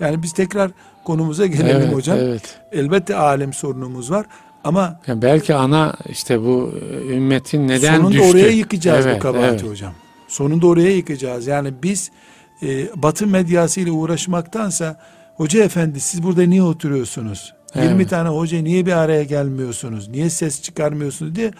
Yani biz tekrar konumuza gelelim evet, hocam. Evet. Elbette alim sorunumuz var ama Yani belki ana işte bu e, ümmetin neden sonunda düştü? oraya yıkacağız Evet, bu kabahati evet. hocam. Sonunda oraya yıkacağız. Yani biz e, batı medyasıyla uğraşmaktansa hoca efendi siz burada niye oturuyorsunuz? Evet. 20 tane hoca niye bir araya gelmiyorsunuz? Niye ses çıkarmıyorsunuz diye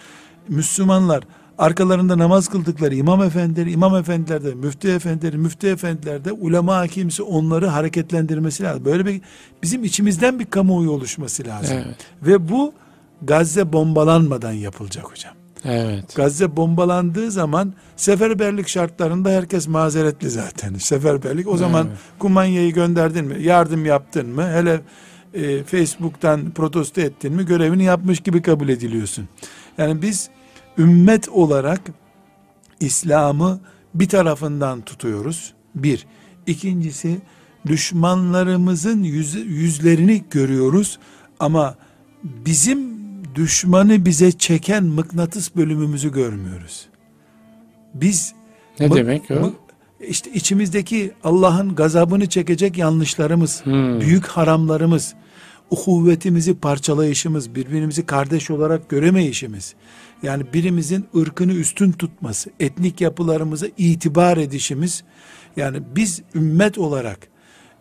Müslümanlar arkalarında namaz kıldıkları imam efendileri, imam efendiler de, müftü efendileri, müftü efendiler de ulema hakimsi onları hareketlendirmesi lazım. Böyle bir bizim içimizden bir kamuoyu oluşması lazım. Evet. Ve bu Gazze bombalanmadan yapılacak hocam. Evet. Gazze bombalandığı zaman seferberlik şartlarında herkes mazeretli zaten. Seferberlik o zaman Evet. kumanyayı gönderdin mi? Yardım yaptın mı? Hele e, Facebook'tan protesto ettin mi? Görevini yapmış gibi kabul ediliyorsun. Yani biz ümmet olarak İslam'ı bir tarafından tutuyoruz. Bir. İkincisi düşmanlarımızın yüz, yüzlerini görüyoruz ama bizim düşmanı bize çeken mıknatıs bölümümüzü görmüyoruz. Biz Ne mı- demek o? mı- işte içimizdeki Allah'ın gazabını çekecek yanlışlarımız, Hmm. büyük haramlarımız, uhuvvetimizi parçalayışımız, birbirimizi kardeş olarak göremeyişimiz, yani birimizin ırkını üstün tutması, etnik yapılarımıza itibar edişimiz, yani biz ümmet olarak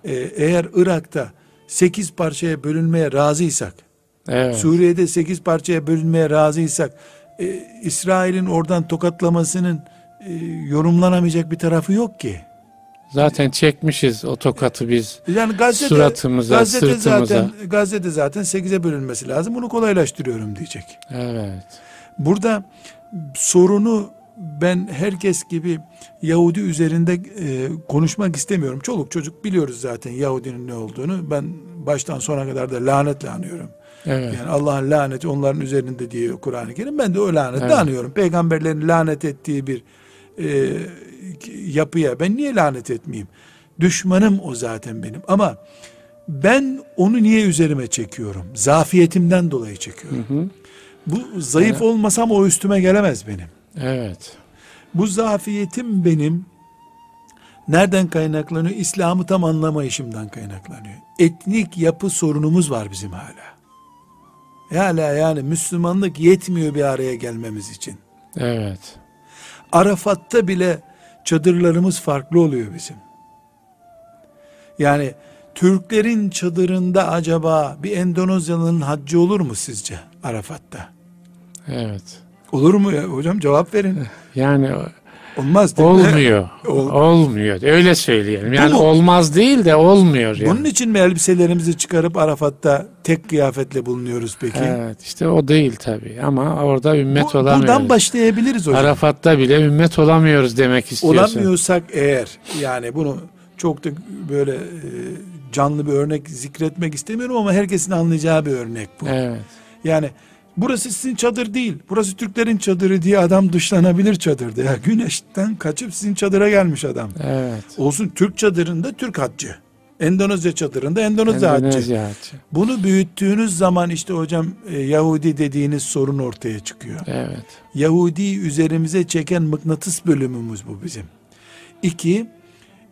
e, eğer Irak'ta 8 parçaya bölünmeye razıysak, Evet. Suriye'de 8 parçaya bölünmeye razıysak, e, İsrail'in oradan tokatlamasının e, yorumlanamayacak bir tarafı yok ki. Zaten çekmişiz o tokatı biz. Yani Gazze'de, Suratımıza, Gazze'de sırtımıza. zaten Gazze'de zaten 8'e bölünmesi lazım. Bunu kolaylaştırıyorum diyecek. Evet. Burada sorunu ben herkes gibi Yahudi üzerinde e, konuşmak istemiyorum. Çoluk çocuk biliyoruz zaten Yahudinin ne olduğunu. Ben baştan sona kadar da lanetle anıyorum. Evet. Yani Allah'ın laneti onların üzerinde diyor Kur'an-ı Kerim. Ben de o lanetle Evet. anıyorum. Peygamberlerin lanet ettiği bir e, yapıya ben niye lanet etmeyeyim? Düşmanım o zaten benim. Ama ben onu niye üzerime çekiyorum? Zafiyetimden dolayı çekiyorum. Hı hı. Bu zayıf Evet. olmasam o üstüme gelemez benim. Evet. Bu zafiyetim benim nereden kaynaklanıyor? İslam'ı tam anlamayışımdan kaynaklanıyor. Etnik yapı sorunumuz var bizim hala. Hala yani Müslümanlık yetmiyor bir araya gelmemiz için. Evet. Arafat'ta bile çadırlarımız farklı oluyor bizim. Yani Türklerin çadırında acaba bir Endonezyalı'nın haccı olur mu sizce Arafat'ta? Evet. Olur mu ya hocam cevap verin. Yani Olmaz değil mi? olmuyor. Ol- olmuyor. Öyle söyleyelim. Yani mu? olmaz değil de olmuyor yani. Bunun için mi elbiselerimizi çıkarıp Arafat'ta tek kıyafetle bulunuyoruz peki? Evet. işte o değil tabii. Ama orada ümmet Bu- olamıyoruz. buradan başlayabiliriz hocam. Arafat'ta bile ümmet olamıyoruz demek istiyorsun. Olamıyorsak eğer yani bunu çok da böyle e, canlı bir örnek zikretmek istemiyorum ama herkesin anlayacağı bir örnek bu. Evet. Yani burası sizin çadır değil. Burası Türklerin çadırı diye adam dışlanabilir çadırda. Ya güneşten kaçıp sizin çadıra gelmiş adam. Evet. Olsun Türk çadırında Türk haccı. Endonezya çadırında Endonezya haccı. Endonezya haccı. Bunu büyüttüğünüz zaman işte hocam e, Yahudi dediğiniz sorun ortaya çıkıyor. Evet. Yahudi üzerimize çeken mıknatıs bölümümüz bu bizim. İki,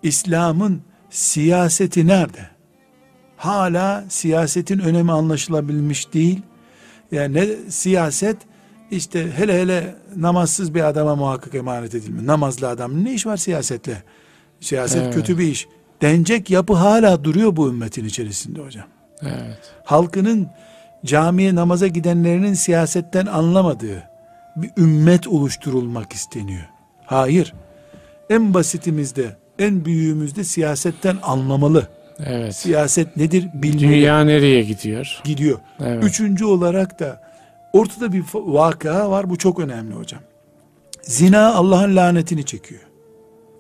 İslam'ın siyaseti nerede? Hala siyasetin önemi anlaşılabilmiş değil. Yani ne siyaset işte hele hele namazsız bir adama muhakkak emanet edilmiyor. Namazlı adam ne iş var siyasetle? Siyaset Evet. kötü bir iş. Denecek yapı hala duruyor bu ümmetin içerisinde hocam Evet. halkının camiye namaza gidenlerinin siyasetten anlamadığı bir ümmet oluşturulmak isteniyor. Hayır. En basitimizde, en büyüğümüzde siyasetten anlamalı. Evet. Siyaset nedir bilmeli. Dünya nereye gidiyor? gidiyor. Evet. Üçüncü olarak da ortada bir vakıa var. Bu çok önemli hocam. Zina Allah'ın lanetini çekiyor.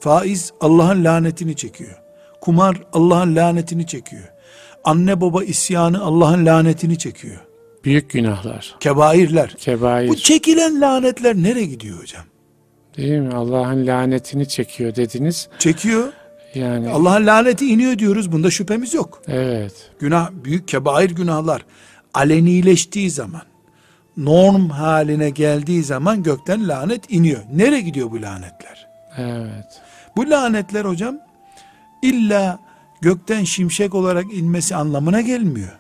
Faiz Allah'ın lanetini çekiyor. Kumar Allah'ın lanetini çekiyor. Anne baba isyanı Allah'ın lanetini çekiyor. Büyük günahlar. Kebairler. Kebair. Bu çekilen lanetler nereye gidiyor hocam? Değil mi? Allah'ın lanetini çekiyor dediniz. Çekiyor. Yani Allah'ın laneti iniyor diyoruz. Bunda şüphemiz yok. evet. Günah, büyük kebair günahlar alenileştiği zaman, norm haline geldiği zaman gökten lanet iniyor. Nereye gidiyor bu lanetler? Evet. Bu lanetler hocam illa gökten şimşek olarak inmesi anlamına gelmiyor.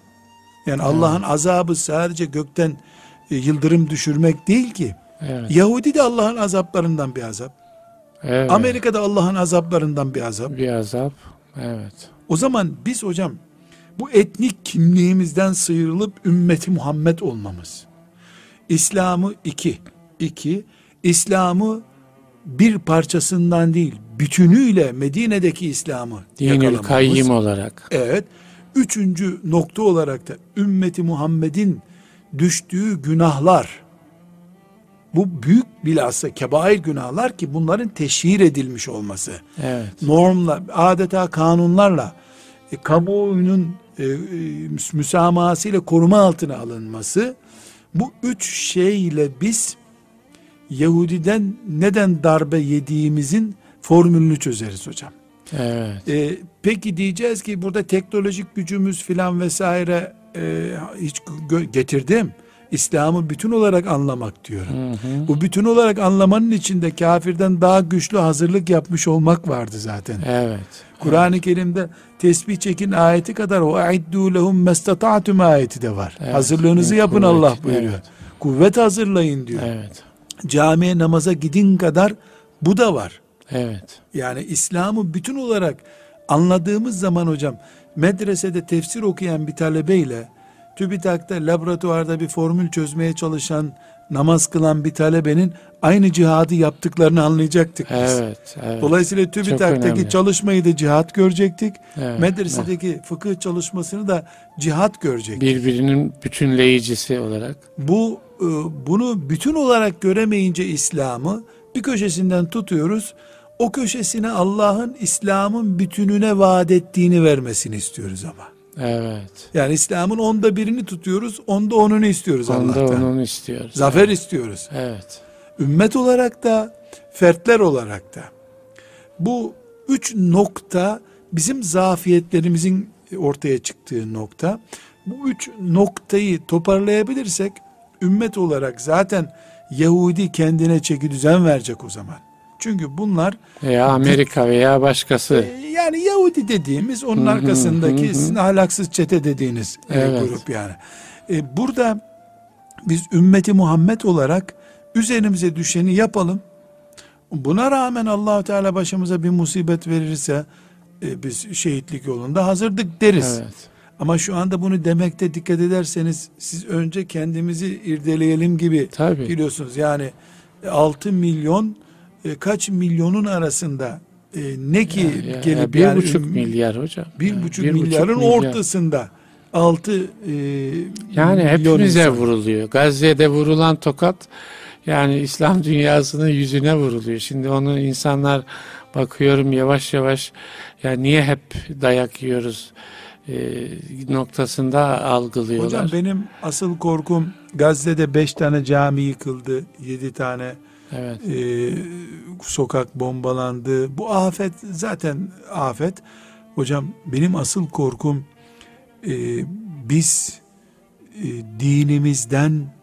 Yani Allah'ın azabı sadece gökten e, yıldırım düşürmek değil ki. Evet. Yahudi de Allah'ın azaplarından bir azap. Evet. Amerika'da Allah'ın azaplarından bir azap. bir azap. Evet. O zaman biz hocam bu etnik kimliğimizden sıyrılıp ümmeti Muhammed olmamız. İslam'ı iki, iki, İslam'ı bir parçasından değil, bütünüyle Medine'deki İslam'ı Dinül kayyim olarak. Evet. Üçüncü nokta olarak da ümmeti Muhammed'in düştüğü günahlar Bu büyük bilhassa kebair günahlar ki bunların teşhir edilmiş olması. Evet. Normla, adeta kanunlarla e, kamuoyunun e, e, müsamahasıyla koruma altına alınması bu üç şeyle biz Yahudiden neden darbe yediğimizin formülünü çözeriz hocam. Evet. E, peki diyeceğiz ki burada teknolojik gücümüz filan vesaire e, hiç getirdim. İslam'ı bütün olarak anlamak diyorum. Hı hı. Bu bütün olarak anlamanın içinde kafirden daha güçlü hazırlık yapmış olmak vardı zaten. Evet. Kur'an-ı Kerim'de tesbih çekin ayeti kadar o aiddu lehum mestata'tum ayeti de var. Evet. Hazırlığınızı yapın Kuvvet, Allah buyuruyor. evet. Kuvvet hazırlayın diyor. Evet. Camiye namaza gidin kadar bu da var. Evet. Yani İslam'ı bütün olarak anladığımız zaman hocam medresede tefsir okuyan bir talebeyle TÜBİTAK'ta laboratuvarda bir formül çözmeye çalışan namaz kılan bir talebenin aynı cihadı yaptıklarını anlayacaktık biz. Evet. evet. Dolayısıyla TÜBİTAK'taki çalışmayı da cihat görecektik. Evet. Medresedeki fıkıh çalışmasını da cihat görecektik. birbirinin bütünleyicisi olarak. Bu e, bunu bütün olarak göremeyince İslam'ı bir köşesinden tutuyoruz. O köşesine Allah'ın İslam'ın bütününe vaat ettiğini vermesini istiyoruz ama. Evet. Yani İslam'ın onda birini tutuyoruz, onda onunu istiyoruz Onda Allah'tan. onun istiyoruz. Zafer istiyoruz. Evet. Ümmet olarak da, fertler olarak da. Bu üç nokta bizim zafiyetlerimizin ortaya çıktığı nokta. Bu üç noktayı toparlayabilirsek ümmet olarak zaten Yahudi kendine çeki düzen verecek o zaman. Çünkü bunlar Veya Amerika veya başkası. e, yani Yahudi dediğimiz onun Hı hı, arkasındaki hı hı. sizin ahlaksız çete dediğiniz e, Evet. grup yani. E, burada biz ümmeti Muhammed olarak üzerimize düşeni yapalım. Buna rağmen Allahu Teala başımıza bir musibet verirse e, biz şehitlik yolunda hazırdık deriz. Evet. Ama şu anda bunu demekte dikkat ederseniz siz önce kendimizi irdeleyelim gibi Tabii. biliyorsunuz. Yani 6 milyon e, kaç milyonun arasında e, ne ki Ya- ya- gelip ya bir yani buçuk milyar hocam. bir Ya buçuk bir milyarın milyar. ortasında 6 e, Yani hepimize insan. vuruluyor. Gazze'de vurulan tokat yani İslam dünyasının yüzüne vuruluyor. Şimdi onu insanlar bakıyorum yavaş yavaş ya niye hep dayak yiyoruz e, noktasında algılıyorlar. Hocam benim asıl korkum Gazze'de 5 tane cami yıkıldı, 7 tane evet. e, sokak bombalandı. Bu afet zaten afet. Hocam benim asıl korkum e, biz e, dinimizden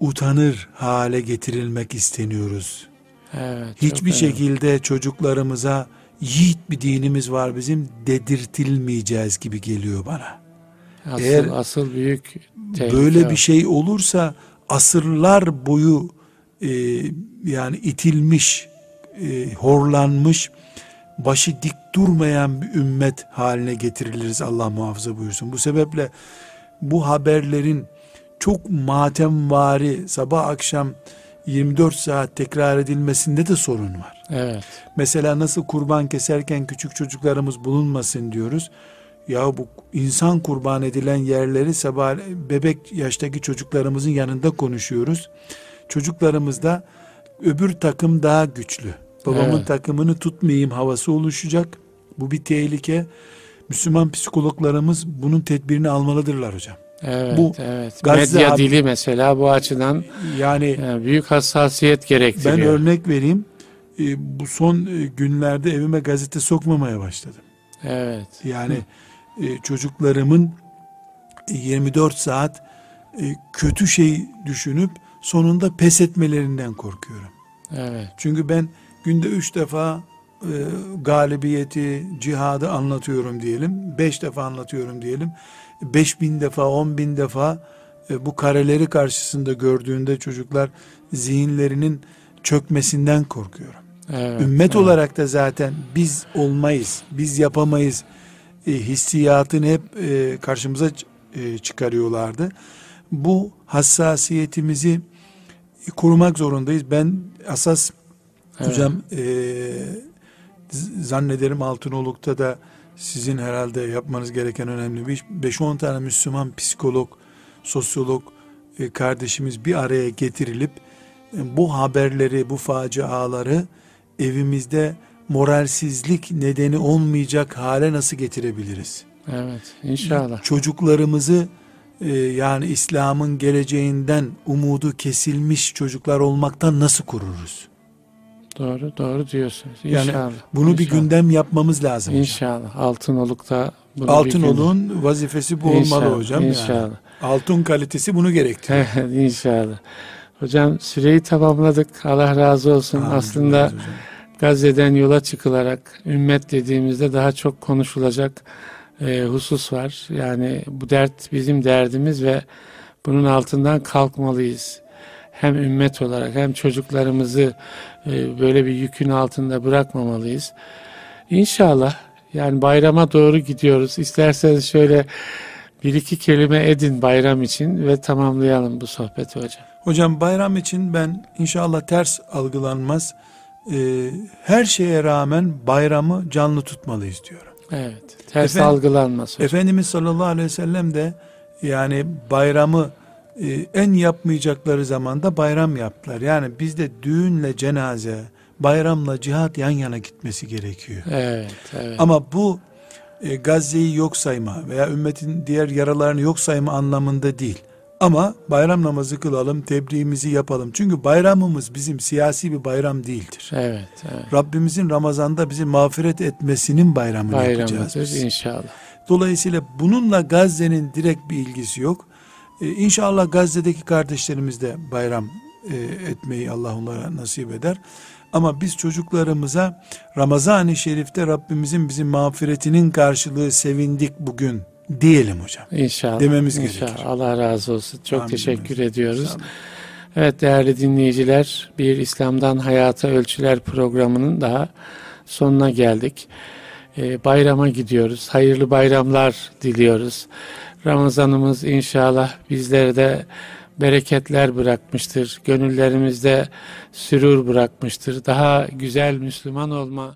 utanır hale getirilmek isteniyoruz. Evet. Hiçbir önemli. şekilde çocuklarımıza yiğit bir dinimiz var bizim dedirtilmeyeceğiz gibi geliyor bana. asıl, eğer asıl büyük Böyle bir şey olursa asırlar boyu e, yani itilmiş, e, horlanmış, başı dik durmayan bir ümmet haline getiriliriz Allah muhafaza buyursun. Bu sebeple bu haberlerin çok matemvari sabah akşam 24 saat tekrar edilmesinde de sorun var. Evet. Mesela nasıl kurban keserken küçük çocuklarımız bulunmasın diyoruz. Ya bu insan kurban edilen yerleri sabah bebek yaştaki çocuklarımızın yanında konuşuyoruz. Çocuklarımızda öbür takım daha güçlü. Babamın Evet. takımını tutmayayım havası oluşacak. Bu bir tehlike. Müslüman psikologlarımız bunun tedbirini almalıdırlar hocam. Evet, Bu evet. Gazze Medya hab- dili mesela bu açıdan Yani yani büyük hassasiyet gerektiriyor. ben örnek vereyim. Ee, bu son e, günlerde evime gazete sokmamaya başladım. Evet. Yani e, çocuklarımın e, 24 saat e, kötü şey düşünüp sonunda pes etmelerinden korkuyorum. Evet. Çünkü ben günde üç defa e, galibiyeti, cihadı anlatıyorum diyelim. Beş defa anlatıyorum diyelim. Beş bin defa, on bin defa e, bu kareleri karşısında gördüğünde çocuklar zihinlerinin çökmesinden korkuyorum. Evet. Ümmet evet. olarak da zaten biz olmayız, biz yapamayız e, hissiyatını hep e, karşımıza e, çıkarıyorlardı. Bu hassasiyetimizi korumak zorundayız. Ben asas Evet. hocam e, zannederim Altınoluk'ta da sizin herhalde yapmanız gereken önemli bir iş. 5-10 tane Müslüman psikolog, sosyolog e, kardeşimiz bir araya getirilip bu haberleri, bu faciaları evimizde moralsizlik nedeni olmayacak hale nasıl getirebiliriz? Evet, inşallah. Çocuklarımızı e, yani İslam'ın geleceğinden umudu kesilmiş çocuklar olmaktan nasıl koruruz? Doğru, doğru diyorsunuz. Yani İnşallah. bunu inşallah. bir gündem yapmamız lazım. hocam. İnşallah. Altınoluk'ta bunu bir Altınoluk'un vazifesi bu gündem- olmalı İnşallah, hocam. yani. İnşallah. Altın kalitesi bunu gerektiriyor. İnşallah. Hocam süreyi tamamladık. Allah razı olsun. Amin. Aslında Hocam. Gazze'den yola çıkılarak ümmet dediğimizde daha çok konuşulacak e, husus var. Yani bu dert bizim derdimiz ve bunun altından kalkmalıyız. Hem ümmet olarak hem çocuklarımızı e, böyle bir yükün altında bırakmamalıyız. İnşallah yani bayrama doğru gidiyoruz. İsterseniz şöyle bir iki kelime edin bayram için ve tamamlayalım bu sohbeti hocam. Hocam bayram için ben inşallah ters algılanmaz. Ee, her şeye rağmen bayramı canlı tutmalıyız diyorum. Evet. Ters Efendim- algılanmaz hocam. Efendimiz sallallahu aleyhi ve sellem de yani bayramı e, en yapmayacakları zamanda bayram yaptılar. Yani bizde düğünle cenaze, bayramla cihat yan yana gitmesi gerekiyor. Evet, evet. Ama bu e, Gazze'yi yok sayma veya ümmetin diğer yaralarını yok sayma anlamında değil. Ama bayram namazı kılalım, tebriğimizi yapalım. Çünkü bayramımız bizim siyasi bir bayram değildir. Evet, evet. Rabbimizin Ramazan'da bizi mağfiret etmesinin bayramını yapacağız Bayramıdır biz. inşallah. Dolayısıyla bununla Gazze'nin direkt bir ilgisi yok. Ee, inşallah Gazze'deki kardeşlerimiz de bayram e, etmeyi Allah onlara nasip eder. Ama biz çocuklarımıza Ramazan-ı Şerif'te Rabbimizin bizim mağfiretinin karşılığı sevindik bugün diyelim hocam. İnşallah. Dememiz İnşallah. gerekir. Allah razı olsun. Çok Amin. teşekkür ediyoruz. Sağ olun. Evet değerli dinleyiciler, bir İslam'dan Hayata Ölçüler programının daha sonuna geldik. Ee, bayrama gidiyoruz. Hayırlı bayramlar diliyoruz. Ramazanımız inşallah bizlere de bereketler bırakmıştır. Gönüllerimizde sürur bırakmıştır. Daha güzel Müslüman olma